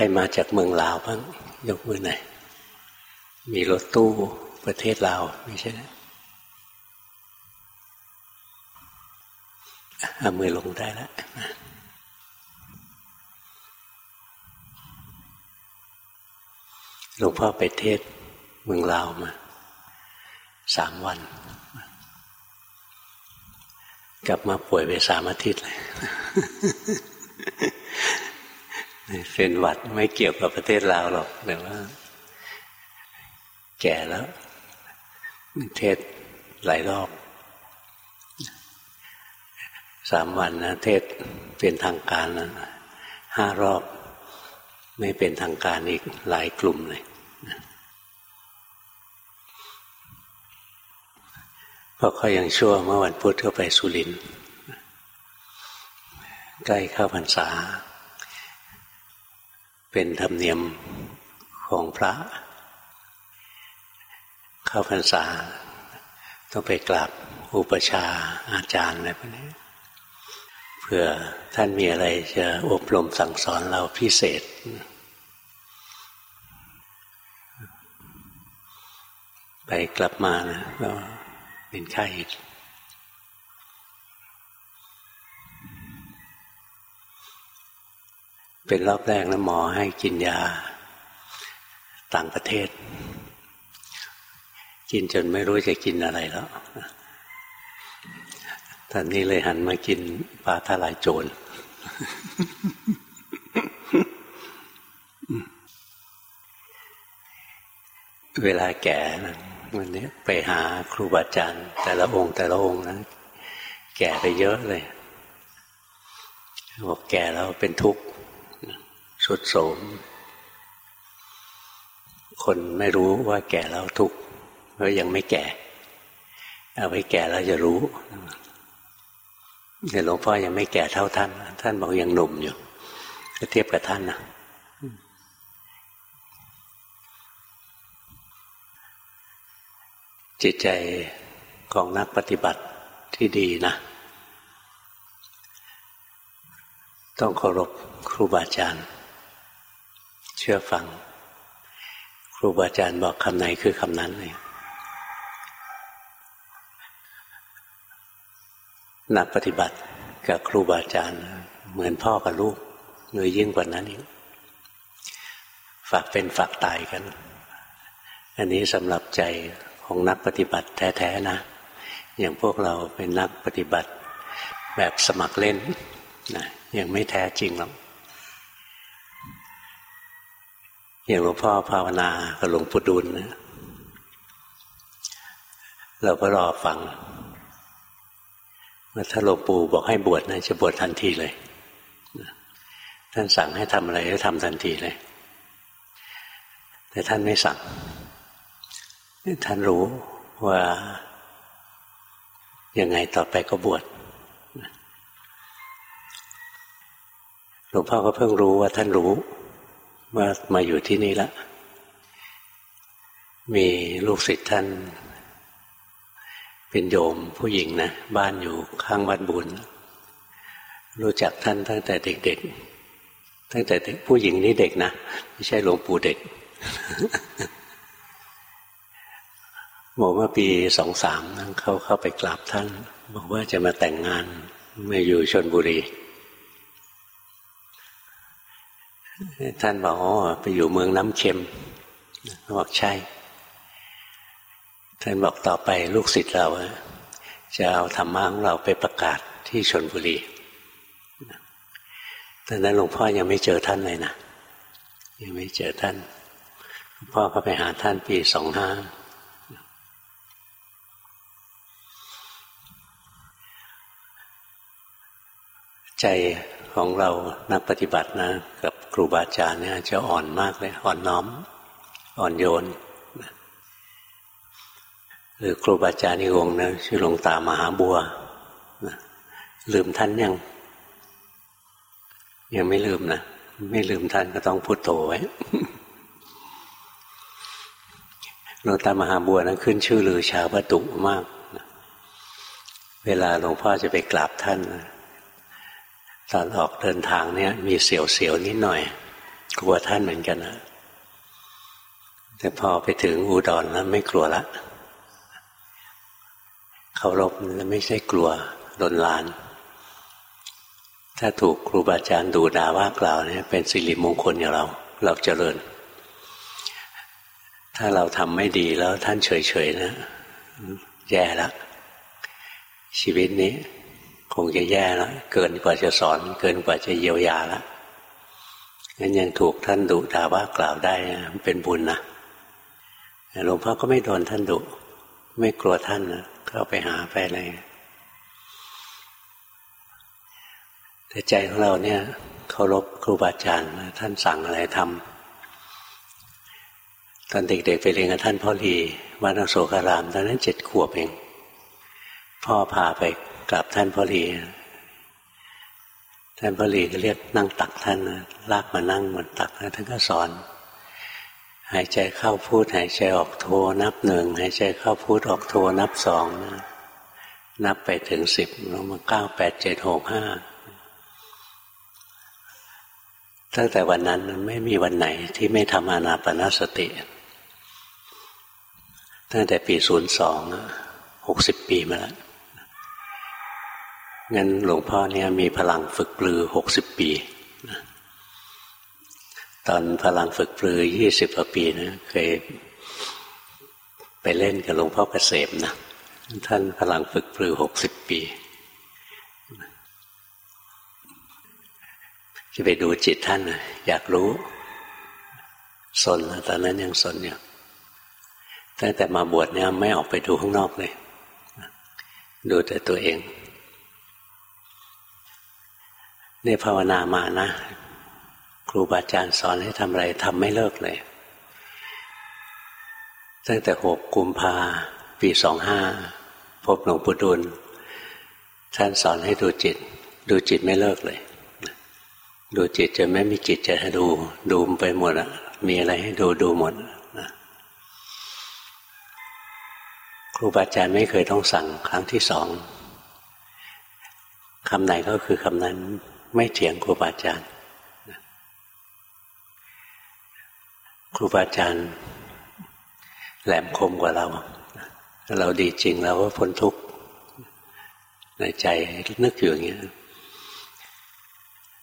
รมาจากเมืองลาวบ้าง ยกมือหน่อย มีรถตู้ประเทศลาวไม่ใช่เอามือลงได้แล้วหลวงพ่อไปเทศเมืองลาวมาสามวัน กลับมาป่วยไปสามอาทิตย์เลย เป็นหวัดไม่เกี่ยวกับประเทศลาวหรอกแต่ว่า แก่แล้วเทศหลายรอบสามวันนะเทศเป็นทางการนะห้ารอบ ไม่เป็นทางการอีกหลายกลุ่มเลยเพราะเขายังชั่วเมื่อวันพุธก็ไปสุรินใกล้เข้าพรรษา เป็นธรรมเนียมของพระเข้าพรรษา ต้องไปกราบอุปชาอาจารย์อะไรพวกนี้เพื่อท่านมีอะไรจะอบรมสั่งสอนเราพิเศษ ไปกลับมานะก็เป็นไข้ เป็นรอบแรกนะหมอให้กินยาต่างประเทศ กินจนไม่รู้จะกินอะไรแล้วตอนนี้เลยหันมากินปลาทลายโจรเวลาแก่นะวันนี้ไปหาครูบาอาจารย์แต่ละองค์แต่ละองค์นะแก่ไปเยอะเลยบอกแก่แล้วเป็นทุกข์ สุดโสม คนไม่รู้ว่าแก่แล้วทุกข์เพราะยังไม่แก่ เอาไปแก่แล้วจะรู้แต่หลวงพ่อยังไม่แก่เท่าท่าน ท่านบอกยังหนุ่มอยู่ก็เทียบกับท่านนะจิตใจของนักปฏิบัติที่ดีนะ ต้องเคารพครูบาอาจารย์ เชื่อฟัง ครูบาอาจารย์บอกคำไหนคือคำนั้นเลยนักปฏิบัติกับครูบาอาจารย์ เหมือนพ่อกับลูกหรือยิ่งกว่านั้นอีกฝากเป็นฝากตายกัน อันนี้สำหรับใจของนักปฏิบัติแท้ๆนะ อย่างพวกเราเป็นนักปฏิบัติแบบสมัครเล่นนะยังไม่แท้จริงหรอก อย่างหลวงพ่อภาวนากับหลวงปู่ดุลนะเราก็รอฟังว่าถ้าหลวงปู่บอกให้บวชนะจะบวชทันทีเลยท่านสั่งให้ทำอะไรก็ทำทันทีเลย แต่ท่านไม่สั่ง ท่านรู้ว่ายังไงต่อไปก็บวชหลวงพ่อก็เพิ่งรู้ว่าท่านรู้ ว่ามาอยู่ที่นี่แล้วมีลูกศิษย์ท่าน เป็นโยมผู้หญิงนะ บ้านอยู่ข้างวัดบุญ รู้จักท่านตั้งแต่เด็กๆ ตั้งแต่ผู้หญิงนี่เด็กนะ ไม่ใช่หลวงปู่เด็กบอกว่าปีสองสามเขาเข้าไปกราบท่าน บอกว่าจะมาแต่งงานมาอยู่ชนบุรี ท่านบอกอ๋อไปอยู่เมืองน้ำเค็มบอกใช่ ท่านบอกต่อไปลูกศิษย์เราจะเอาธรรมะของเราไปประกาศที่ชนบุรีตอนนั้นหลวงพ่อยังไม่เจอท่านเลยนะยังไม่เจอท่านหลวงพ่อก็ไปหาท่านปีสองห้าใจของเรานักปฏิบัตินะ กับ ครูบาอาจารย์เนี่ยจะอ่อนมากเลย อ่อนน้อม อ่อนโยนหรือครูบาอาจารย์อีกองนะชื่อหลวงตามหาบัวนะลืมท่านยังยังไม่ลืมนะไม่ลืมท่านก็ต้องพุโทโธไว้หลวงตามหาบัวนั้นขึ้นชื่อลือชาวประตุมากนะเวลาหลวงพ่อจะไปกราบท่าน ตอนออกเดินทางเนี่ย มีเสียวๆนิดหน่อย กลัวท่านเหมือนกันนะแต่พอไปถึงอุดรแล้วไม่กลัวละเคารพแล้วไม่ใช่กลัวลนลาน ถ้าถูกครูบาอาจารย์ดูด่าว่ากล่าวเนี่ยเป็นสิริมงคลอย่างเรา เราเจริญ ถ้าเราทำไม่ดีแล้วท่านเฉยๆนะ แย่ล้วชีวิตนี้ คงจะแย่แล้วเกินกว่าจะสอน เกินกว่าจะเยียวยาแล้วงั้นยังถูกท่านดุด่าว่ากล่าวได้เป็นบุญนะหลวงพ่อก็ไม่โดนท่านดุ ไม่กลัวท่านนะเข้าไปหาไปอะไรแต่ใจของเราเนี่ยเคารพครูบาอาจารย์ท่านสั่งอะไรทำตอนเด็กๆไปเรียนกับท่านพ่อรีวัดอโศการามตอนนั้นเจ็ดขวบเอง พ่อพาไป กราบท่านพ่อรีท่านพ่อรีก็เรียกนั่งตักท่านลากมานั่งบนตักแล้วท่านก็สอน หายใจเข้าพูด หายใจออกโทนับหนึ่งหายใจเข้าพูดออกโทนับสองนะนับไปถึงสิบลงมาเก้าแปดเจ็ดหกห้าตั้งแต่วันนั้นไม่มีวันไหนที่ไม่ทำอานาปนาสติ ตั้งแต่ปีศูนย์สองหกสิบปีมาแล้ว งั้นหลวงพ่อเนี่ยมีพลังฝึกปลือหกสิบปี ตอนพลังฝึกปลือยี่สิบกว่าปีนะเคยไปเล่นกับหลวงพ่อเกษมนะท่านพลังฝึกปลือหกสิบปี จะไปดูจิตท่านนะอยากรู้ สนตอนนั้นยังสนอยู่ตั้งแต่มาบวชเนี่ยไม่ออกไปดูข้างนอกเลย ดูแต่ตัวเอง เนี่ยภาวนามานะ ครูบาอาจารย์สอนให้ทำอะไรทำไม่เลิกเลย ตั้งแต่หกกุมภาปีสองห้าพบหลวงปู่ดูลท่านสอนให้ดูจิต ดูจิตไม่เลิกเลย ดูจิตจนไม่มีจิตจะให้ดู ดูไปหมดอะมีอะไรให้ดูดูหมดครูบาอาจารย์ไม่เคยต้องสั่งครั้งที่สองคำไหนก็คือคำนั้น ไม่เถียงครูบาอาจารย์ครูบาอาจารย์แหลมคมกว่าเรา เราดีจริงเราก็พ้นทุกข์ในใจนึกอยู่อย่างเงี้ย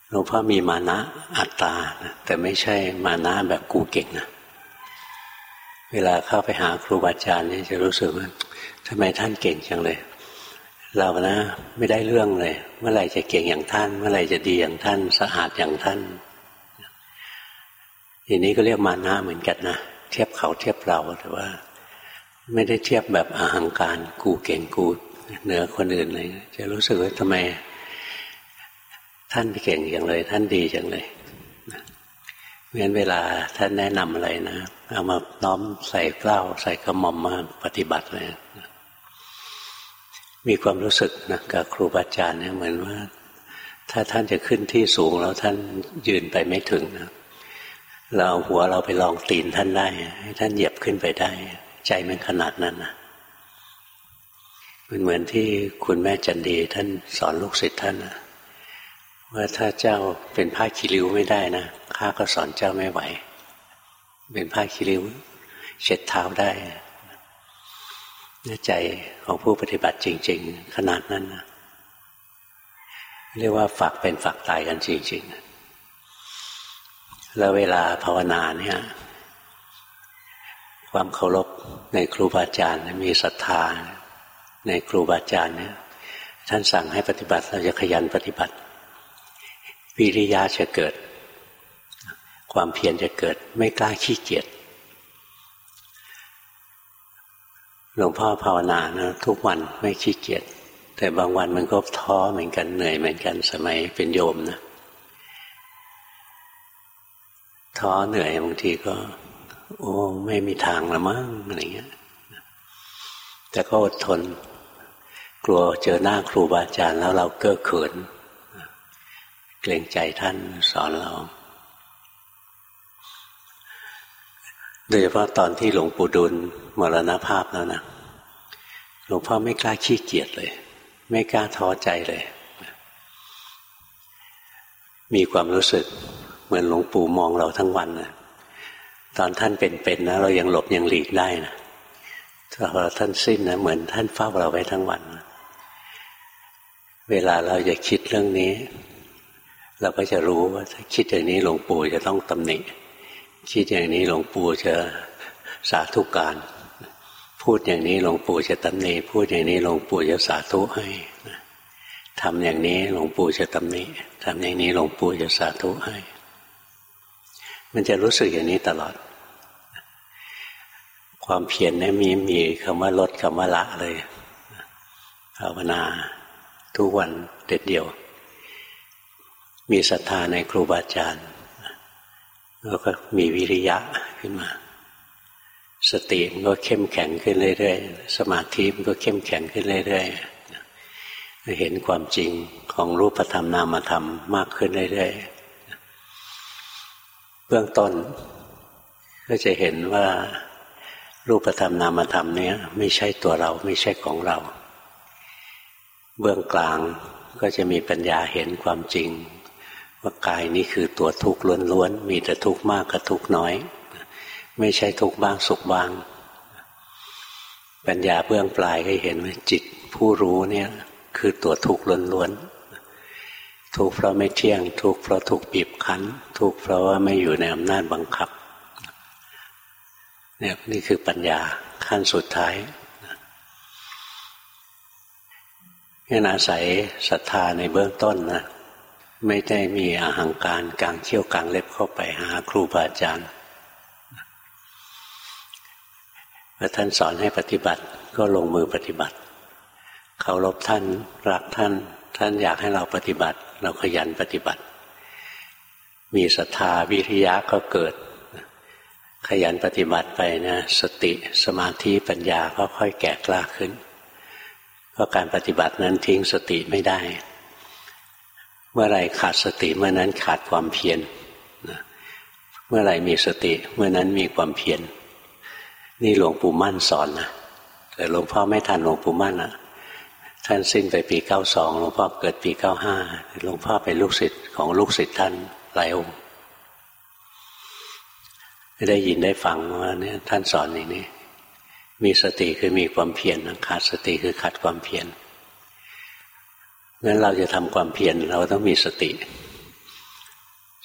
หลวงพ่อมีมานะอัตตาแต่ไม่ใช่มานะแบบกูเก่งนะเวลาเข้าไปหาครูบาอาจารย์นี่จะรู้สึกว่าทำไมท่านเก่งจังเลย เรานะ ไม่ได้เรื่องเลย เมื่อไหร่จะเก่งอย่างท่าน เมื่อไหร่จะดีอย่างท่าน สะอาดอย่างท่านอย่างนี้ก็เรียกมานะเหมือนกันนะเทียบเขาเทียบเราแต่ว่า ไม่ได้เทียบแบบอาหังการกูเก่งกูเหนือคนอื่นเลย จะรู้สึกว่าทำไม ท่านเก่งอย่างเลย ท่านดีอย่างเลยเพราะฉะนั้นเวลาท่านแนะนำอะไรนะเอามาน้อมใส่เกล้าใส่กระหม่อมมาปฏิบัติเลย มีความรู้สึกนะกับครูบาอาจารย์เนี่ยเหมือนว่า ถ้าท่านจะขึ้นที่สูงแล้วท่านยืนไปไม่ถึงนะเราเอาหัวเราไปลองตีนท่านได้ให้ท่านเหยียบขึ้นไปได้ ใจมันขนาดนั้นนะมันเหมือนที่คุณแม่จันดี ท่านสอนลูกศิษย์ท่านนะว่าถ้าเจ้าเป็นผ้าคีริ้วไม่ได้นะข้าก็สอนเจ้าไม่ไหว เป็นผ้าคีริ้ว เช็ดเท้าได้ ใจของผู้ปฏิบัติจริง ๆ ขนาดนั้นนะเรียกว่าฝักเป็นฝักตายกันจริงๆ แล้วเวลาภาวนาเนี่ย ความเคารพในครูบาอาจารย์มีศรัทธา ในครูบาอาจารย์เนี่ยท่านสั่งให้ปฏิบัติเราจะขยันปฏิบัติ วิริยะจะเกิด ความเพียรจะเกิด ไม่กล้าขี้เกียจ หลวงพ่อภาวนานะทุกวันไม่ขี้เกียจแต่บางวันมันก็ท้อเหมือนกันเหนื่อยเหมือนกันสมัยเป็นโยมนะท้อเหนื่อยบางทีก็ โอ้ไม่มีทางละมั้งอะไรเงี้ยแต่ก็อดทน กลัวเจอหน้าครูบาอาจารย์แล้วเราเก้อเขิน เกรงใจท่านสอนเรา โดยเฉพาะตอนที่หลวงปู่ดุลมรณภาพแล้วนะหลวงพ่อไม่กล้าขี้เกียจเลย ไม่กล้าท้อใจเลย มีความรู้สึกเหมือนหลวงปู่มองเราทั้งวันนะตอนท่านเป็นๆนะ เรายังหลบยังหลีกได้นะแต่พอท่านสิ้นนะเหมือนท่านเฝ้าเราไว้ทั้งวันนะเวลาเราจะคิดเรื่องนี้ เราก็จะรู้ว่าถ้าคิดอย่างนี้หลวงปู่จะต้องตำหนิ คิดอย่างนี้หลวงปู่จะสาธุการ พูดอย่างนี้หลวงปู่จะตำหนิพูดอย่างนี้หลวงปู่จะสาธุให้ทำอย่างนี้หลวงปู่จะตำหนิทำอย่างนี้หลวงปู่จะสาธุให้ มันจะรู้สึกอย่างนี้ตลอด ความเพียรเนี่ยมีมีคำว่าลดคำว่าละเลยภาวนาทุกวันเด็ดเดียว มีศรัทธาในครูบาอาจารย์ แล้วก็มีวิริยะขึ้นมา สติมันก็เข้มแข็งขึ้นเรื่อยๆ สมาธิมันก็เข้มแข็งขึ้นเรื่อยๆ เห็นความจริงของรูปธรรมนามธรรมมากขึ้นเรื่อยๆ เบื้องต้น ก็จะเห็นว่ารูปธรรมนามธรรมนี้ไม่ใช่ตัวเราไม่ใช่ของเรา เบื้องกลางก็จะมีปัญญาเห็นความจริง ว่ากายนี้คือตัวทุกข์ล้วนๆ มีแต่ทุกข์มากกับทุกข์น้อย ไม่ใช่ทุกข์บ้างสุขบ้าง ปัญญาเบื้องปลายก็เห็นว่าจิตผู้รู้เนี่ยคือตัวทุกข์ล้วนๆ ทุกข์เพราะไม่เที่ยง ทุกข์เพราะถูกบีบคั้น ทุกข์เพราะว่าไม่อยู่ในอำนาจบังคับเนี่ยนี่คือปัญญาขั้นสุดท้ายงั้นอาศัยศรัทธาในเบื้องต้นนะ ไม่ได้มีอาหังการกลางเขี้ยวกลางเล็บเข้าไปหาครูบาอาจารย์พอท่านสอนให้ปฏิบัติก็ลงมือปฏิบัติเคารพท่านรักท่าน ท่านอยากให้เราปฏิบัติ เราขยันปฏิบัติ มีศรัทธาวิริยะก็เกิด ขยันปฏิบัติไปนะสติสมาธิปัญญาก็ค่อยแก่กล้าขึ้นเพราะการปฏิบัตินั้นทิ้งสติไม่ได้ มื่อไรขาดสติเมื่อนั้นขาดความเพียรเมื่อไรมีสติเมื่อนั้นมีความเพียรนี่หลวงปู่มั่นสอนนะแต่หลวงพ่อไม่ทันหลวงปู่มั่นนะท่านสิ้นไปปีเก้าสองหลวงพ่อเกิดปีเก้าห้าหลวงพ่อเป็นลูกศิษย์ของลูกศิษย์ท่านหลายองค์ได้ยินได้ฟังว่าเนี่ยท่านสอนอย่างนี้ มีสติคือมีความเพียรขาดสติคือขาดความเพียร งั้นเราจะทำความเพียรเราต้องมีสติ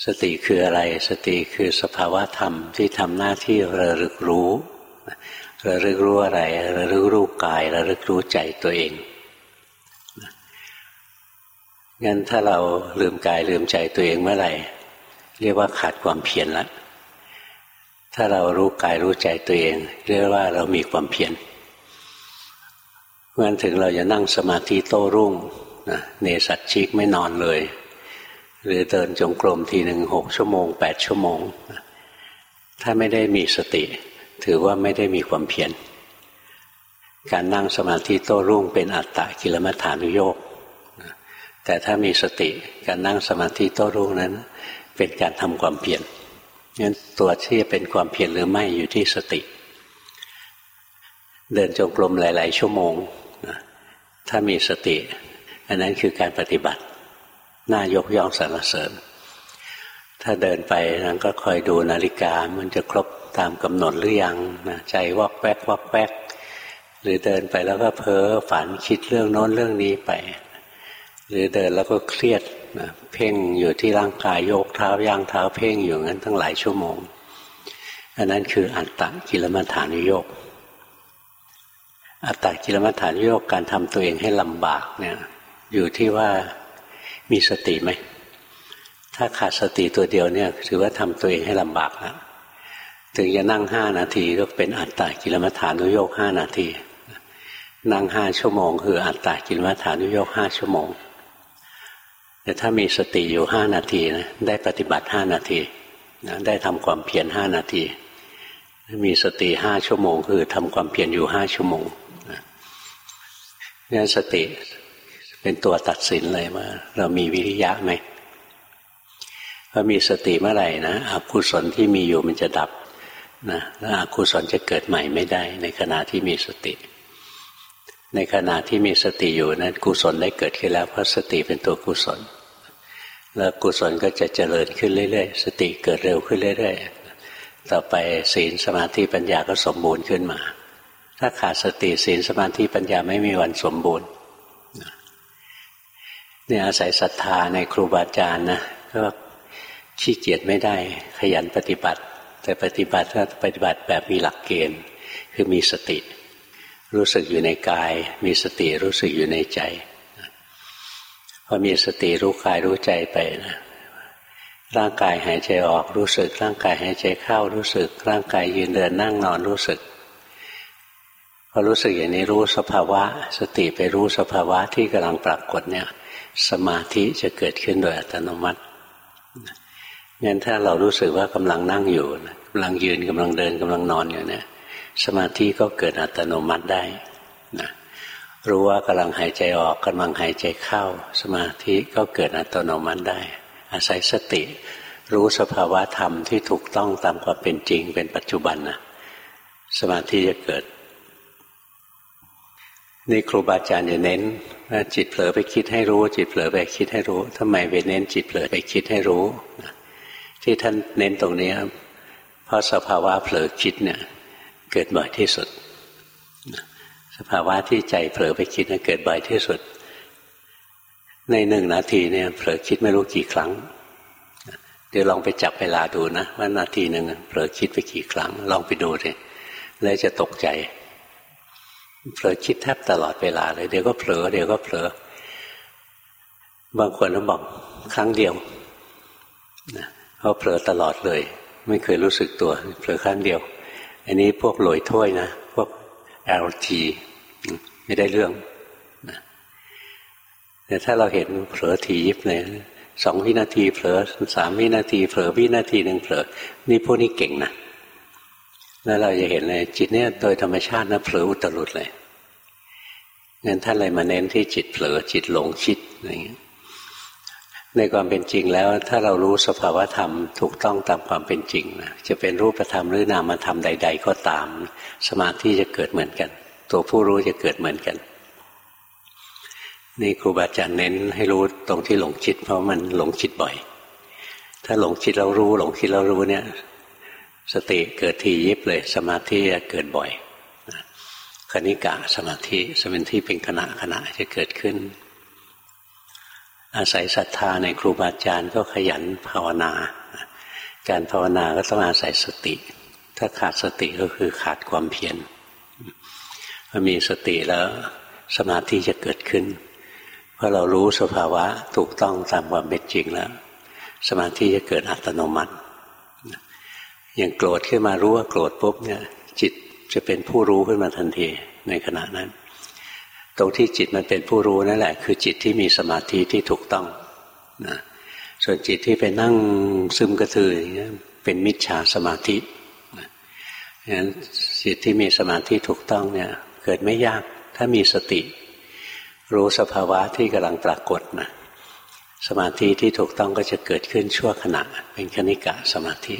สติคืออะไร สติคือสภาวะธรรมที่ทำหน้าที่ระลึกรู้ ระลึกรู้อะไร ระลึกรู้กาย ระลึกรู้ใจตัวเองงั้นถ้าเราลืมกายลืมใจตัวเองเมื่อไหร่ เรียกว่าขาดความเพียรล้วถ้าเรารู้กายรู้ใจตัวเอง เรียกว่าเรามีความเพียรงั้นถึงเราจะนั่งสมาธิโต้รุ่ง นะเนสัตชิกไม่นอนเลย หรือเดินจงกรมทีหนึ่งหกชั่วโมงแปดชั่วโมง ถ้าไม่ได้มีสติ ถือว่าไม่ได้มีความเพียรการนั่งสมาธิโต้รุ่งเป็นอัตตะกิลมัฐานุโยกแต่ถ้ามีสติการนั่งสมาธิโต้รุ่งนั้น เป็นการทำความเพียรงั้นตัวที่จะเป็นความเพียรหรือไม่อยู่ที่สติ เดินจงกรมหลาย ๆ ชั่วโมง ถ้ามีสติ อันนั้นคือการปฏิบัติ น่ายกย่องสรรเสริญ ถ้าเดินไปนั้นก็คอยดูนาฬิกามันจะครบตามกำหนดหรือยังนะใจวอกแวกวอกแวกหรือเดินไปแล้วก็เพ้อฝันคิดเรื่องโน้นเรื่องนี้ไป หรือเดินแล้วก็เครียดนะเพ่งอยู่ที่ร่างกายโยกเท้าย่างเท้าเพ่งอยู่งั้นตั้งหลายชั่วโมง อันนั้นคืออัตตะกิลมัฐานุโยกอัตตะกิลมัฐานุโยกการทำตัวเองให้ลำบากเนี่ย อยู่ที่ว่ามีสติไหม ถ้าขาดสติตัวเดียวเนี่ยถือว่าทำตัวเองให้ลำบากแล้วถึงจะนั่งห้านาทีก็เป็นอัตตากิลมัฐานุโยกห้านาที นั่งห้าชั่วโมง คืออัตตากิลมัฐานุโยกห้าชั่วโมง แต่ถ้ามีสติอยู่ห้านาทีนะได้ปฏิบัติห้านาทีนะได้ทำความเพียรห้านาทีมีสติห้าชั่วโมง คือทำความเพียรอยู่ห้าชั่วโมงนี่สติ เป็นตัวตัดสินเลยว่า เรามีวิริยะไหมพอมีสติเมื่อไหร่นะอกุศลที่มีอยู่มันจะดับนะแล้วอกุศลจะเกิดใหม่ไม่ได้ ในขณะที่มีสติ ในขณะที่มีสติอยู่นั้นกุศลได้เกิดขึ้นแล้วเพราะสติเป็นตัวกุศล แล้วกุศลก็จะเจริญขึ้นเรื่อยๆ สติเกิดเร็วขึ้นเรื่อยๆ ต่อไปศีลสมาธิปัญญาก็สมบูรณ์ขึ้นมา ถ้าขาดสติศีลสมาธิปัญญาไม่มีวันสมบูรณ์ เนี่ยอาศัยศรัทธาในครูบาอาจารย์นะก็ขี้เกียจไม่ได้ ขยันปฏิบัติ แต่ปฏิบัติก็ปฏิบัติแบบมีหลักเกณฑ์ คือมีสติ รู้สึกอยู่ในกาย มีสติรู้สึกอยู่ในใจพอมีสติรู้กายรู้ใจไปนะร่างกายหายใจออกรู้สึก ร่างกายหายใจเข้ารู้สึก ร่างกายยืนเดินนั่งนอนรู้สึกพอรู้สึกอย่างนี้รู้สภาวะ สติไปรู้สภาวะที่กำลังปรากฏเนี่ย สมาธิจะเกิดขึ้นโดยอัตโนมัติงั้นถ้าเรารู้สึกว่ากำลังนั่งอยู่กำลังยืนกำลังเดินกำลังนอนอยู่เนี่ยสมาธิก็เกิดอัตโนมัติได้นะรู้ว่ากำลังหายใจออกกำลังหายใจเข้า สมาธิก็เกิดอัตโนมัติได้ อาศัยสติ รู้สภาวะธรรมที่ถูกต้องตามความเป็นจริงเป็นปัจจุบันนะสมาธิจะเกิด นี่ครูบาอาจารย์จะเน้นว่าจิตเผลอไปคิดให้รู้ จิตเผลอไปคิดให้รู้ทำไมไปเน้นจิตเผลอไปคิดให้รู้ ที่ท่านเน้นตรงนี้เพราะสภาวะเผลอคิดเนี่ยเกิดบ่อยที่สุด สภาวะที่ใจเผลอไปคิดเนี่ยเกิดบ่อยที่สุด ในหนึ่งนาทีเนี่ยเผลอคิดไม่รู้กี่ครั้ง เดี๋ยวลองไปจับเวลาดูนะว่านาทีหนึ่งเผลอคิดไปกี่ครั้ง ลองไปดูเลยแล้วจะตกใจ เผลอคิดแทบตลอดเวลาเลยเดี๋ยวก็เผลอเดี๋ยวก็เผลอบางคนก็บอกครั้งเดียวนะเขาเผลอตลอดเลย ไม่เคยรู้สึกตัวเผลอครั้งเดียว อันนี้พวกลอยถ้วยนะ พวก LT ไม่ได้เรื่องนะแต่ถ้าเราเห็นเผลอทียิบเลยสองวินาทีเผลอสามวินาทีเผลอวินาทีหนึ่งเผลอนี่พวกนี้เก่งนะ แล้วเราจะเห็นเลยจิตเนี่ยโดยธรรมชาตินะเผลออุตรุดเลยงั้นท่านเลยมาเน้นที่จิตเผลอจิตหลงคิดอะไรอย่างเงี้ยในความเป็นจริงแล้ว ถ้าเรารู้สภาวธรรมถูกต้องตามความเป็นจริงนะจะเป็นรูปธรรมหรือนามธรรมใด ๆ ก็ตาม สมาธิจะเกิดเหมือนกัน ตัวผู้รู้จะเกิดเหมือนกัน นี่ครูบาอาจารย์เน้นให้รู้ตรงที่หลงคิดเพราะมันหลงคิดบ่อย ถ้าหลงคิดเรารู้ หลงคิดเรารู้เนี่ย สติเกิดทียิบเลย สมาธิจะเกิดบ่อยคณิกะสมาธิสมาธิเป็นขณะขณะจะเกิดขึ้น อาศัยศรัทธาในครูบาอาจารย์ก็ขยันภาวนา การภาวนาก็ต้องอาศัยสติ ถ้าขาดสติก็คือขาดความเพียรพอมีสติแล้วสมาธิจะเกิดขึ้น เพราะเรารู้สภาวะถูกต้องตามความเป็นจริงแล้ว สมาธิจะเกิดอัตโนมัติ อย่างโกรธขึ้นมารู้ว่าโกรธปุ๊บเนี่ย จิตจะเป็นผู้รู้ขึ้นมาทันทีในขณะนั้น ตรงที่จิตมันเป็นผู้รู้นั่นแหละ คือจิตที่มีสมาธิที่ถูกต้องนะส่วนจิตที่ไปนั่งซึมกระตืออย่างเงี้ยเป็นมิจฉาสมาธินะงั้นจิตที่มีสมาธิถูกต้องเนี่ย เกิดไม่ยากถ้ามีสติ รู้สภาวะที่กำลังปรากฏนะสมาธิที่ถูกต้องก็จะเกิดขึ้นชั่วขณะ เป็นคณิกะสมาธิ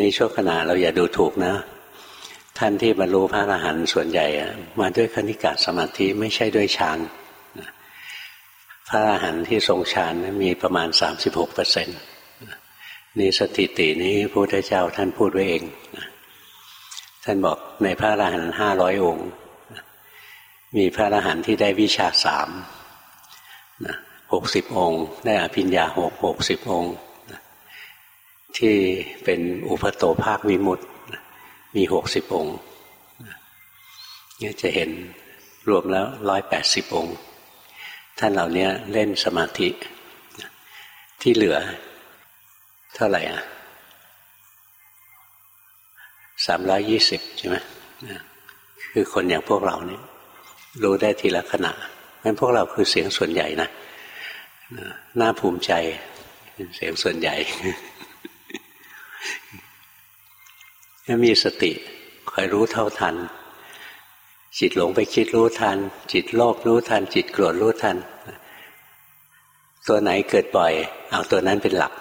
นชั่วขณะเราอย่าดูถูกนะ ท่านที่บรรลุพระอรหันต์ส่วนใหญ่มาด้วยคณิกาสมาธิไม่ใช่ด้วยฌานพระอรหันต์ที่ทรงฌานมีประมาณสามสิบหกเปอร์เซ็นต์นี่สถิตินี้พระพุทธเจ้าท่านพูดไว้เองท่านบอกในพระอรหันต์ห้าร้อยองค์มีพระอรหันต์ที่ได้วิชาสามหกสิบองค์ ได้อภิญญาหกหกสิบองค์ ที่เป็นอุปโตภาควิมุตติมีหกสิบองค์เนี่ยจะเห็นรวมแล้วร้อยแปดสิบองค์ ท่านเหล่านี้เล่นสมาธิ ที่เหลือ เท่าไหร่อะสามร้อยยี่สิบใช่ไหมคือคนอย่างพวกเราเนี่ยรู้ได้ทีละขณะงั้นพวกเราคือเสียงส่วนใหญ่นะน่าภูมิใจเสียงส่วนใหญ่ ถ้ามีสติคอยรู้เท่าทัน จิตหลงไปคิดรู้ทัน จิตโลภรู้ทัน จิตโกรธรู้ทัน ตัวไหนเกิดบ่อย เอาตัวนั้นเป็นหลัก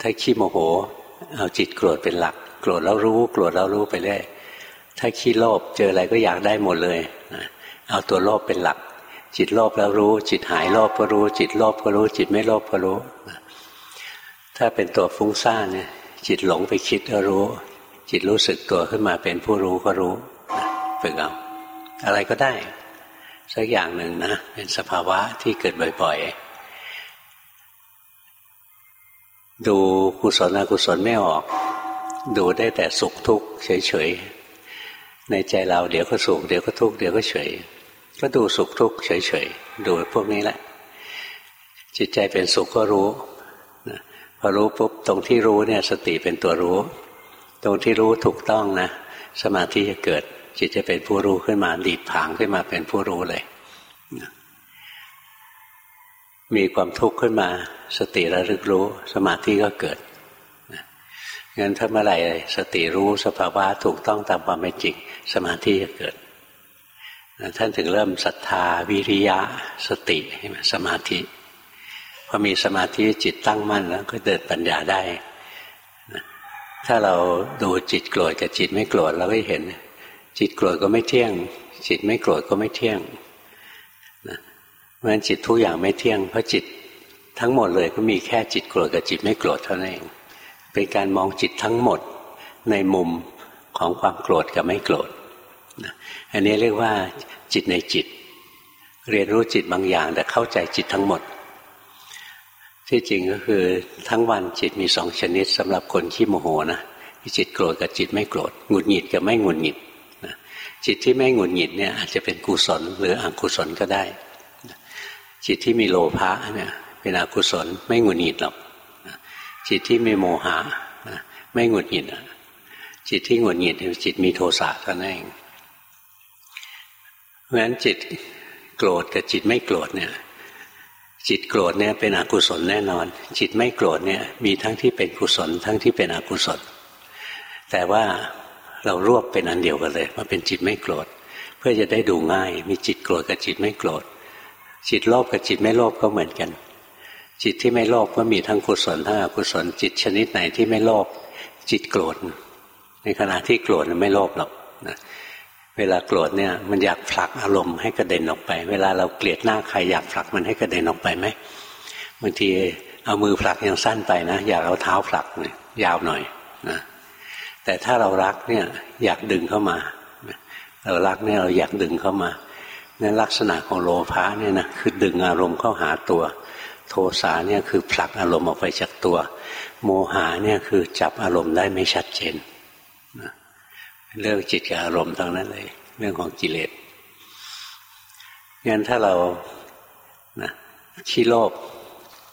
ถ้าขี้โมโห เอาจิตโกรธเป็นหลัก โกรธแล้วรู้ โกรธแล้วรู้ไปเรื่อยถ้าขี้โลภเจออะไรก็อยากได้หมดเลยเอาตัวโลภเป็นหลัก จิตโลภแล้วรู้ จิตหายโลภก็รู้ จิตโลภก็รู้ จิตไม่โลภก็รู้ถ้าเป็นตัวฟุ้งซ่านเนี่ยจิตหลงไปคิดก็รู้ จิตรู้สึกตัวขึ้นมาเป็นผู้รู้ก็รู้ฝึกเอาอะไรก็ได้สักอย่างหนึ่งนะ เป็นสภาวะที่เกิดบ่อยๆ ดูกุศลอกุศลไม่ออก ดูได้แต่สุขทุกข์เฉยๆ ในใจเราเดี๋ยวก็สุขเดี๋ยวก็ทุกข์เดี๋ยวก็เฉย ก็ดูสุขทุกข์เฉยๆ ดูพวกนี้แหละ จิตใจเป็นสุขก็รู้พอรู้ปุ๊บตรงที่รู้เนี่ยสติเป็นตัวรู้ ตรงที่รู้ถูกต้องนะสมาธิจะเกิด จิตจะเป็นผู้รู้ขึ้นมาดีดผางขึ้นมาเป็นผู้รู้เลย มีความทุกข์ขึ้นมา สติระลึกรู้ สมาธิก็เกิดงั้นถ้าเมื่อไหร่สติรู้สภาวะถูกต้องตามความเป็นจริงสมาธิจะเกิดท่านถึงเริ่มศรัทธาวิริยะสติสมาธิพอมีสมาธิจิตตั้งมั่นแล้วก็เดินปัญญาได้ ถ้าเราดูจิตโกรธกับจิตไม่โกรธเราก็เห็น จิตโกรธก็ไม่เที่ยง จิตไม่โกรธก็ไม่เที่ยงนะเพราะฉะนั้นจิตทุกอย่างไม่เที่ยง เพราะจิตทั้งหมดเลยก็มีแค่จิตโกรธกับจิตไม่โกรธเท่านั้นเองเป็นการมองจิตทั้งหมดในมุมของความโกรธกับไม่โกรธนะอันนี้เรียกว่าจิตในจิต เรียนรู้จิตบางอย่าง แต่เข้าใจจิตทั้งหมด ที่จริงก็คือทั้งวันจิตมีสองชนิดสำหรับคนขี้โมโหนะจิตโกรธกับจิตไม่โกรธหงุดหงิดกับไม่หงุดหงิดจิตที่ไม่หงุดหงิดเนี่ยอาจจะเป็นกุศลหรืออกุศลก็ได้ จิตที่มีโลภะเนี่ยเป็นอกุศลไม่หงุดหงิดหรอกจิตที่มีโมหะไม่หงุดหงิดจิตที่หงุดหงิดจิตมีโทสะเท่านั้นเองเพราะฉะนั้นจิตโกรธกับจิตไม่โกรธเนี่ย จิตโกรธเนี่ยเป็นอกุศลแน่นอน จิตไม่โกรธเนี่ยมีทั้งที่เป็นกุศล ทั้งที่เป็นอกุศล แต่ว่าเรารวบเป็นอันเดียวกันเลยมาเป็นจิตไม่โกรธ เพื่อจะได้ดูง่าย มีจิตโกรธกับจิตไม่โกรธ จิตโลภกับจิตไม่โลภก็เหมือนกัน จิตที่ไม่โลภก็มีทั้งกุศลทั้งอกุศล จิตชนิดไหนที่ไม่โลภจิตโกรธ ในขณะที่โกรธไม่โลภหรอกนะ เวลาโกรธเนี่ยมันอยากผลักอารมณ์ให้กระเด็นออกไป เวลาเราเกลียดหน้าใครอยากผลักมันให้กระเด็นออกไปไหมบางทีเอามือผลักยังสั้นไปนะ อยากเอาเท้าผลักเนี่ยยาวหน่อยนะแต่ถ้าเรารักเนี่ยอยากดึงเข้ามา เรารักเนี่ยเราอยากดึงเข้ามานั่นลักษณะของโลภะเนี่ยนะคือดึงอารมณ์เข้าหาตัว โทสะเนี่ยคือผลักอารมณ์ออกไปจากตัว โมหะเนี่ยคือจับอารมณ์ได้ไม่ชัดเจน เรื่องจิตกับอารมณ์ทั้งนั้นเลย เรื่องของกิเลสงั้นถ้าเรานะขี้โลภ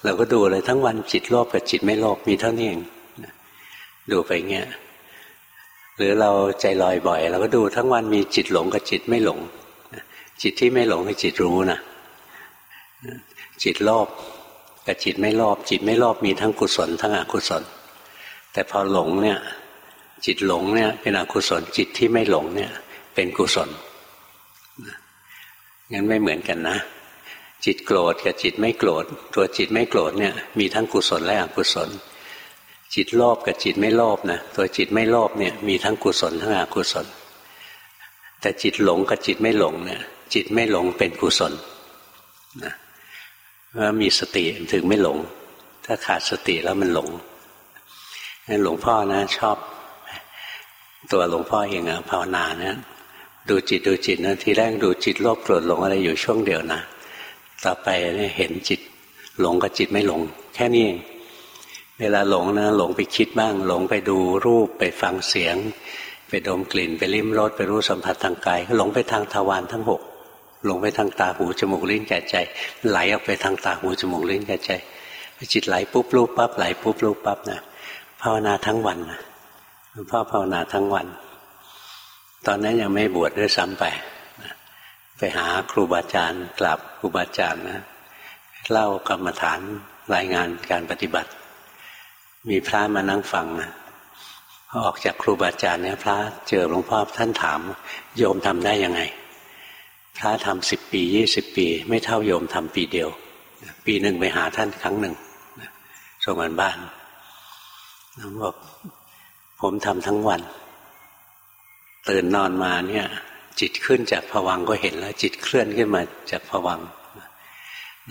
เราก็ดูเลยทั้งวันจิตโลภกับจิตไม่โลภมีเท่านี้เองดูไปเงี้ยหรือเราใจลอยบ่อยเราก็ดูทั้งวันมีจิตหลงกับจิตไม่หลง จิตที่ไม่หลงคือจิตรู้นะจิตโลภกับจิตไม่โลภจิตไม่โลภมีทั้งกุศล ทั้งอกุศล แต่พอหลงเนี่ย จิตหลงเนี่ยเป็นอกุศลจิตที่ไม่หลงเนี่ย เป็นกุศลงั้นไม่เหมือนกันนะ จิตโกรธกับจิตไม่โกรธ ตัวจิตไม่โกรธเนี่ย มีทั้งกุศลและอกุศล จิตโลภกับจิตไม่โลภนะตัวจิตไม่โลภเนี่ยมีทั้งกุศลทั้งอกุศล แต่จิตหลงกับจิตไม่หลงเนี่ย จิตไม่หลงเป็นกุศลนะว่ามีสติถึงไม่หลง ถ้าขาดสติแล้วมันหลงนั่นหลวงพ่อนะ ชอบ ตัวหลวงพ่อเองอะภาวนาเนะดูจิตดูจิตนะทีแรกดูจิตโลภโกรธหลงอะไรอยู่ช่วงเดียวนะต่อไปเนี่ยเห็นจิตหลงกับจิตไม่หลง แค่นี้เองเวลาหลงนะหลงไปคิดบ้าง หลงไปดูรูปไปฟังเสียง ไปดมกลิ่น ไปลิ้มรสไปรู้สัมผัสทางกายหลงไปทางทวารทั้งหกหลงไปทางตาหูจมูกลิ้นแก่ใจไหลออกไปทางตาหูจมูกลิ้นแก่ใจจิตไหลปุ๊บรูปปั๊บไหลปุ๊บรูปปั๊บนะภาวนาทั้งวันนะ พ่อภาวนาทั้งวัน ตอนนั้นยังไม่บวชด้วยซ้ำไป ไปหาครูบาอาจารย์กลับครูบาอาจารย์นะเล่ากรรมฐานรายงานการปฏิบัติ มีพระมานั่งฟังนะออกจากครูบาอาจารย์เนี่ยพระเจอหลวงพ่อท่านถาม โยมทำได้ยังไง พระทำสิบปียี่สิบปี ไม่เท่าโยมทำปีเดียว ปีหนึ่งไปหาท่านครั้งหนึ่งส่งงานบ้านน้องบอก ผมทำทั้งวัน ตื่นนอนมาเนี่ย จิตขึ้นจากผวังก็เห็นแล้ว จิตเคลื่อนขึ้นมาจากผวัง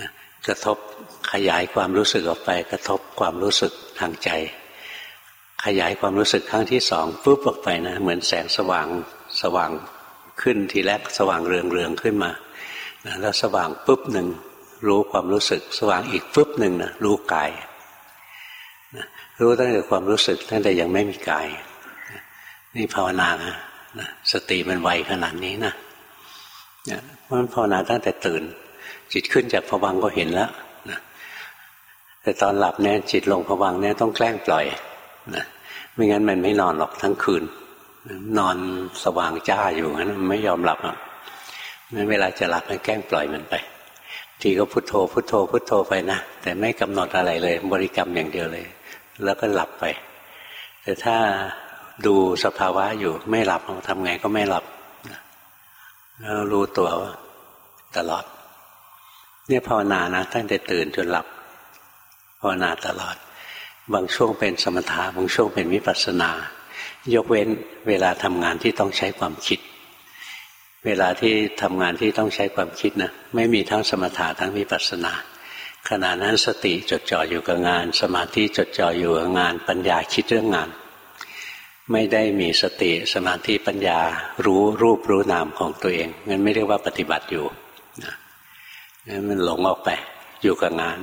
นะกระทบขยายความรู้สึกออกไป กระทบความรู้สึกทางใจ ขยายความรู้สึกครั้งที่สองปุ๊บออกไปนะ เหมือนแสงสว่างสว่างขึ้นทีแรกสว่างเรืองเรืองขึ้นมานะแล้วสว่างปุ๊บหนึ่งรู้ความรู้สึก สว่างอีกปุ๊บหนึ่งนะรู้กาย รู้ตั้งแต่ความรู้สึกตั้งแต่ยังไม่มีกาย นี่ภาวนานะสติมันไวขนาดนี้นะเนี่ยมันภาวนาตั้งแต่ตื่น จิตขึ้นจากผวังก็เห็นแล้วนะแต่ตอนหลับเนี่ยจิตลงผวังเนี่ยต้องแกล้งปล่อยนะไม่งั้นมันไม่นอนหรอกทั้งคืน นอนสว่างจ้าอยู่งั้นไม่ยอมหลับอะเวลาจะหลับให้แกล้งปล่อยมันไปทีก็พุโทโธพุโทโธพุโทโธไปนะแต่ไม่กำหนดอะไรเลย บริกรรมอย่างเดียวเลย แล้วก็หลับไป แต่ถ้าดูสภาวะอยู่ไม่หลับทำไงก็ไม่หลับแล้วรู้ตัวตลอด เนี่ยภาวนานะตั้งแต่ตื่นจนหลับภาวนาตลอด บางช่วงเป็นสมถะบางช่วงเป็นวิปัสสนา ยกเว้นเวลาทำงานที่ต้องใช้ความคิด เวลาที่ทำงานที่ต้องใช้ความคิดนะไม่มีทั้งสมถะทั้งวิปัสสนา ขณะนั้นสติจดจ่ออยู่กับงาน สมาธิจดจ่ออยู่กับงาน ปัญญาคิดเรื่องงาน ไม่ได้มีสติสมาธิปัญญารู้รูปรู้นามของตัวเองงั้นไม่เรียกว่าปฏิบัติอยู่นะงั้นมันหลงออกไปอยู่กับงาน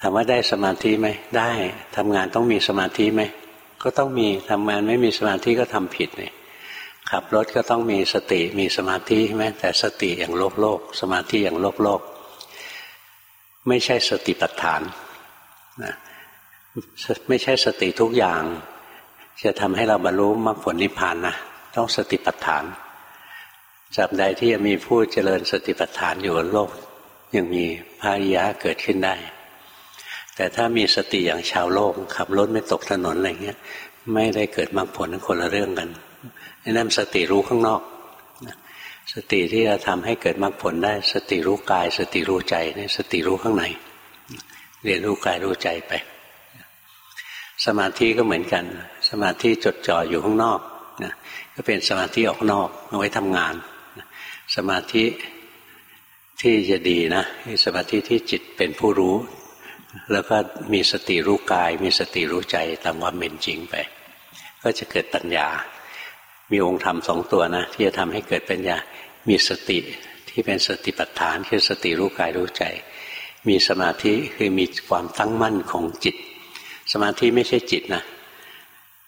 ถามว่าได้สมาธิไหมได้ทำงานต้องมีสมาธิไหมก็ต้องมีทำงานไม่มีสมาธิก็ทำผิดเลยขับรถก็ต้องมีสติมีสมาธิใช่ไหมแต่สติอย่างโลกโลก สมาธิอย่างโลกโลก ไม่ใช่สติปัฏฐานนะไม่ใช่สติทุกอย่าง จะทำให้เราบรรลุมรรคผลนิพพานนะต้องสติปัฏฐานจับใดที่ยังมีผู้เจริญสติปัฏฐานอยู่บนโลก ยังมีพาริยะเกิดขึ้นได้ แต่ถ้ามีสติอย่างชาวโลก ขับรถไม่ตกถนนอะไรเงี้ย ไม่ได้เกิดมรรคผลคนละเรื่องกันนั่นสติรู้ข้างนอก สติที่จะทำให้เกิดมรรคผลได้ สติรู้กาย สติรู้ใจนี่สติรู้ข้างใน เรียนรู้กายรู้ใจไป สมาธิก็เหมือนกัน สมาธิจดจ่ออยู่ข้างนอกนะก็เป็นสมาธิออกนอกเอาไว้ทำงาน สมาธิที่จะดีนะสมาธิที่จิตเป็นผู้รู้ แล้วก็มีสติรู้กาย มีสติรู้ใจตามความเป็นจริงไป ก็จะเกิดปัญญา มีองค์ธรรมสองตัวนะที่จะทำให้เกิดปัญญา มีสติที่เป็นสติปัฏฐานคือสติรู้กายรู้ใจ มีสมาธิคือมีความตั้งมั่นของจิต สมาธิไม่ใช่จิตนะ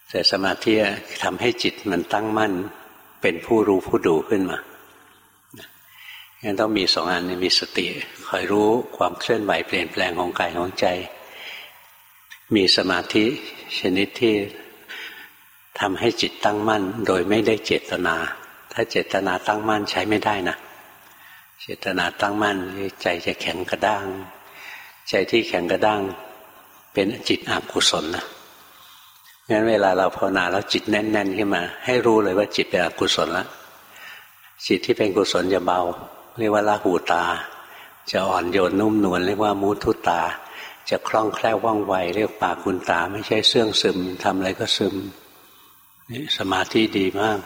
แต่สมาธิทำให้จิตมันตั้งมั่นเป็นผู้รู้ผู้ดูขึ้นมางั้นต้องมีสองอันมีสติคอยรู้ความเคลื่อนไหวเปลี่ยนแปลงของกายของใจ มีสมาธิชนิดที่ ทำให้จิตตั้งมั่นโดยไม่ได้เจตนา ถ้าเจตนาตั้งมั่นใช้ไม่ได้นะ เจตนาตั้งมั่นใจจะแข็งกระด้าง ใจที่แข็งกระด้าง เป็นจิตอกุศลนะงั้นเวลาเราภาวนาแล้วจิตแน่น ๆ ขึ้นมา ให้รู้เลยว่าจิตเป็นอกุศลแล้วจิตที่เป็นกุศลจะเบา เรียกว่าละหูตา จะอ่อนโยนนุ่มนวลเรียกว่ามุทุตา จะคล่องแคล่วว่องไว เรียกปากคุณตา ไม่ใช่เสื่องซึมทำอะไรก็ซึม สมาธิดีมาก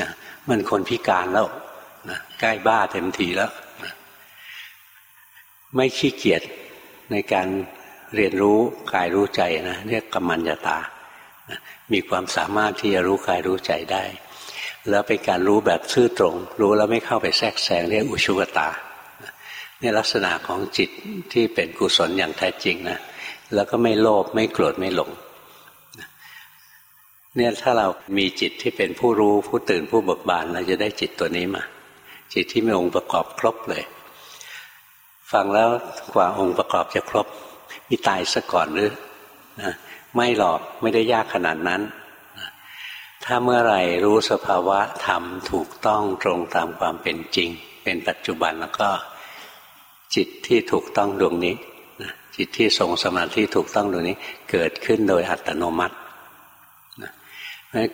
นะมันคนพิการแล้วนะใกล้บ้าเต็มทีแล้วนะไม่ขี้เกียจในการเรียนรู้กายรู้ใจนะเรียกกรรมัญญาตามีความสามารถที่จะรู้กายรู้ใจได้ แล้วเป็นการรู้แบบซื่อตรง รู้แล้วไม่เข้าไปแทรกแซงเรียกอุชุกตานี่ลักษณะของจิตที่เป็นกุศลอย่างแท้จริงนะแล้วก็ไม่โลภไม่โกรธไม่หลง เนี่ยถ้าเรามีจิตที่เป็นผู้รู้ผู้ตื่นผู้เบิกบานเราจะได้จิตตัวนี้มา จิตที่มีองค์ประกอบครบเลย ฟังแล้วกว่าองค์ประกอบจะครบมีตายซะก่อนหรือนะไม่หรอกไม่ได้ยากขนาดนั้น ถ้าเมื่อไหร่รู้สภาวะธรรมถูกต้องตรงตามความเป็นจริง เป็นปัจจุบันแล้วก็ จิตที่ถูกต้องดวงนี้จิตที่ทรงสมาธิถูกต้องดวงนี้ เกิดขึ้นโดยอัตโนมัติ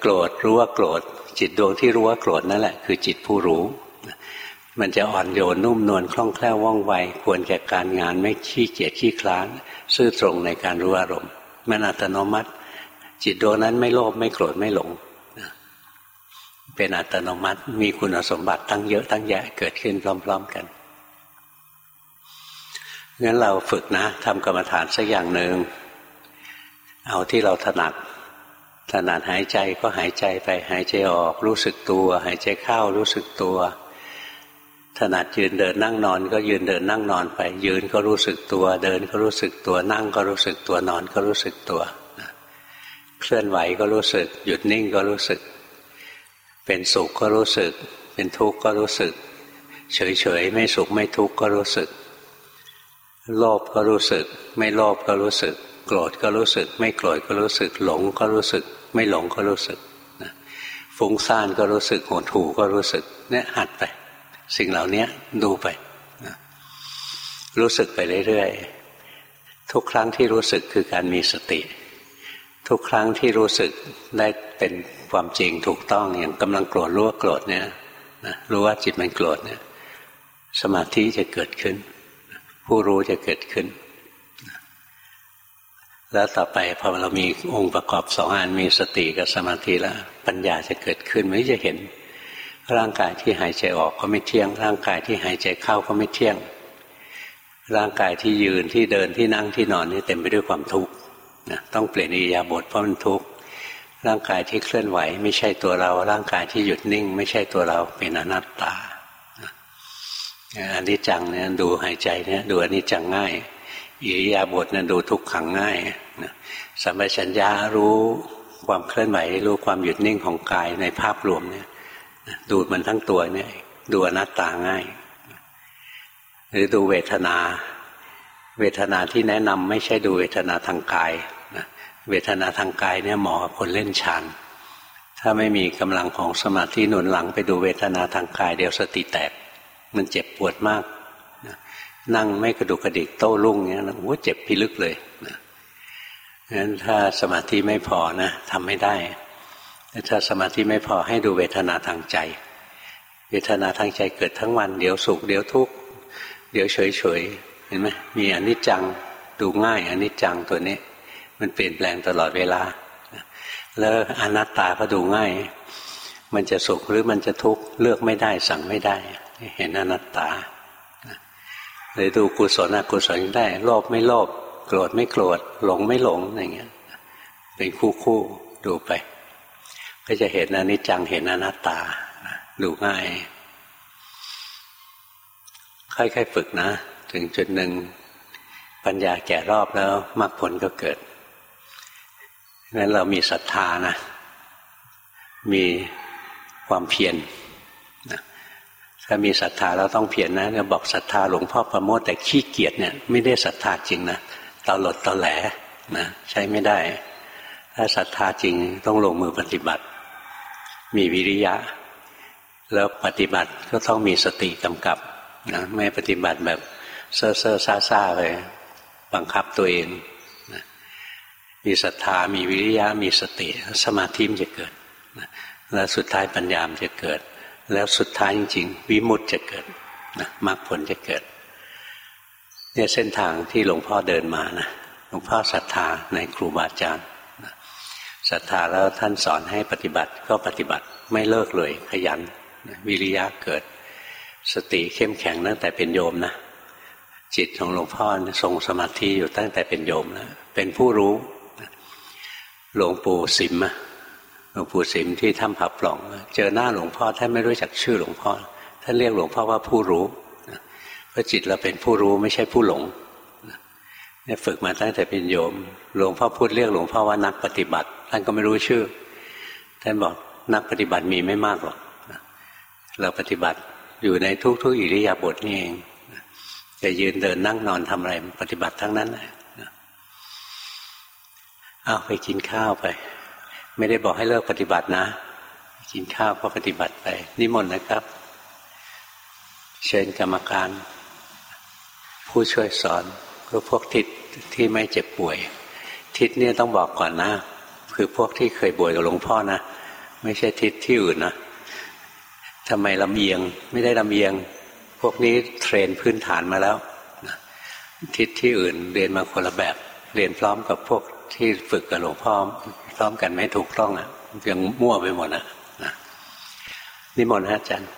โกรธรู้ว่าโกรธ จิตดวงที่รู้ว่าโกรธนั่นแหละ คือจิตผู้รู้ มันจะอ่อนโยนนุ่มนวลคล่องแคล่วว่องไว ควรแก่การงานไม่ขี้เกียจขี้คลาน ซื่อตรงในการรู้อารมณ์ มันอัตโนมัติ จิตดวงนั้นไม่โลภไม่โกรธไม่หลงเป็นอัตโนมัติมีคุณสมบัติทั้งเยอะทั้งแยะเกิดขึ้นพร้อม ๆกันงั้นเราฝึกนะทำกรรมฐานสักอย่างหนึ่งเอาที่เราถนัด ถนัดหายใจก็หายใจไปหายใจออกรู้สึกตัว หายใจเข้ารู้สึกตัวถนัดยืนเดินนั่งนอนก็ยืนเดินนั่งนอนไป ยืนก็รู้สึกตัว เดินก็รู้สึกตัวนั่งก็รู้สึกตัวนอนก็รู้สึกตัวเคลื่อนไหวก็รู้สึก หยุดนิ่งก็รู้สึก เป็นสุขก็รู้สึก เป็นทุกข์ก็รู้สึก เฉยๆไม่สุขไม่ทุกข์ก็รู้สึก โลภก็รู้สึก ไม่โลภก็รู้สึก โกรธก็รู้สึก ไม่โกรธก็รู้สึก หลงก็รู้สึก ไม่หลงก็รู้สึกฟุ้งซ่านก็รู้สึกโหดหูก็รู้สึกเนี่ยหัดไป สิ่งเหล่านี้ดูไปรู้สึกไปเรื่อยๆทุกครั้งที่รู้สึกคือการมีสติ ทุกครั้งที่รู้สึกได้เป็นความจริงถูกต้องอย่างกำลังโกรธรู้ว่าโกรธเนี่ยนะรู้ว่าจิตมันโกรธเนี่ยสมาธิจะเกิดขึ้น ผู้รู้จะเกิดขึ้น แล้วต่อไปพอเรามีองค์ประกอบสองอันมีสติกับสมาธิแล้วปัญญาจะเกิดขึ้นไม่จะเห็น ร่างกายที่หายใจออกก็ไม่เที่ยง ร่างกายที่หายใจเข้าก็ไม่เที่ยง ร่างกายที่ยืนที่เดินที่นั่งที่นอนนี่เต็มไปด้วยความทุกข์นะต้องเปลี่ยนอิยาบทเพราะมันทุกข์ร่างกายที่เคลื่อนไหว ไม่ใช่ตัวเรา ร่างกายที่หยุดนิ่ง ไม่ใช่ตัวเราเป็นอนัตตาอันนี้จังเนี่ยดูหายใจเนี่ยดูอันนี้จังง่าย อิริยาบถเนี่ยดูทุกขังง่ายสัมปชัญญะรู้ความเคลื่อนไหวรู้ความหยุดนิ่งของกายในภาพรวมเนี่ยดูมันทั้งตัวเนี่ย ดูอนัตตาง่าย หรือดูเวทนา เวทนาที่แนะนำไม่ใช่ดูเวทนาทางกายนะเวทนาทางกายเนี่ยเหมาะกับคนเล่นฌานถ้าไม่มีกำลังของสมาธิหนุนหลังไปดูเวทนาทางกาย เดี๋ยวสติแตก มันเจ็บปวดมาก นั่งไม่กระดุกกระดิกโต้รุ่งเงี้ยนะโอ้เจ็บพิลึกเลยนะงั้นถ้าสมาธิไม่พอนะทำไม่ได้ถ้าสมาธิไม่พอให้ดูเวทนาทางใจ เวทนาทางใจเกิดทั้งวัน เดี๋ยวสุขเดี๋ยวทุกข์เดี๋ยวเฉยเฉยเห็นไหมมีอนิจจังดูง่ายอนิจจังตัวนี้ มันเปลี่ยนแปลงตลอดเวลา แล้วอนัตตาก็ดูง่าย มันจะสุขหรือมันจะทุกข์เลือกไม่ได้สั่งไม่ได้ เห็นอนัตตา เลยดูกุศลอกุศลได้ โลภไม่โลภโกรธไม่โกรธหลงไม่หลงอะไรเงี้ย เป็นคู่คู่ดูไป ก็จะเห็นอนิจจังเห็นอนัตตาดูง่ายค่อยๆฝึกนะ ถึงจุดหนึ่งปัญญาแก่รอบแล้วมรรคผลก็เกิดนั้นเรามีศรัทธานะ มีความเพียร ถ้ามีศรัทธาเราต้องเพียรนะเนี่ยบอกศรัทธาหลวงพ่อประโมทแต่ขี้เกียจเนี่ยไม่ได้ศรัทธาจริงนะตลดตอแหลนะใช้ไม่ได้ ถ้าศรัทธาจริงต้องลงมือปฏิบัติ มีวิริยะ แล้วปฏิบัติก็ต้องมีสติกำกับนะไม่ปฏิบัติแบบเซ่อเซ่อซาซาไปบังคับตัวเองมีศรัทธามีวิริยะมีสติ สมาธิมันจะเกิดแล้วสุดท้ายปัญญามจะเกิด แล้วสุดท้ายจริงๆวิมุตจะเกิดมรรคผลจะเกิด เนี่ยเส้นทางที่หลวงพ่อเดินมานะหลวงพ่อศรัทธาในครูบาอาจารย์ศรัทธาแล้วท่านสอนให้ปฏิบัติก็ปฏิบัติไม่เลิกเลยขยันวิริยะเกิด สติเข้มแข็งตั้งแต่เป็นโยมนะจิตของหลวงพ่อทรงสมาธิอยู่ตั้งแต่เป็นโยมแล้วเป็นผู้รู้หลวงปู่สิม หลวงปู่สิมที่ถ้ำผับปล่อง เจอหน้าหลวงพ่อท่านไม่รู้จักชื่อหลวงพ่อ ท่านเรียกหลวงพ่อว่าผู้รู้เพราะจิตเราเป็นผู้รู้ไม่ใช่ผู้หลงเนี่ยฝึกมาตั้งแต่เป็นโยม หลวงพ่อพูดเรียกหลวงพ่อว่านักปฏิบัติ ท่านก็ไม่รู้ชื่อ ท่านบอกนักปฏิบัติมีไม่มากหรอกเราปฏิบัติอยู่ในทุกๆอิริยาบถนี่เองจะยืนเดินนั่งนอนทำอะไรปฏิบัติทั้งนั้นเลยเอาไปกินข้าวไป ไม่ได้บอกให้เลิกปฏิบัตินะ กินข้าวก็ปฏิบัติไป นิมนต์นะครับ เชิญกรรมการ ผู้ช่วยสอนคือพวกทิศที่ไม่เจ็บป่วย ทิศเนี่ยต้องบอกก่อนนะ คือพวกที่เคยบวชกับหลวงพ่อนะ ไม่ใช่ทิศที่อื่นนะทำไมลำเอียงไม่ได้ลำเอียง พวกนี้เทรนพื้นฐานมาแล้วทิศที่อื่นเรียนมาคนละแบบ เรียนพร้อมกับพวกที่ฝึกกับหลวงพ่อ พร้อมกันไม่ถูกต้องอะยังมั่วไปหมดอะนะนิมนต์ฮะอาจารย์